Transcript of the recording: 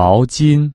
毛巾。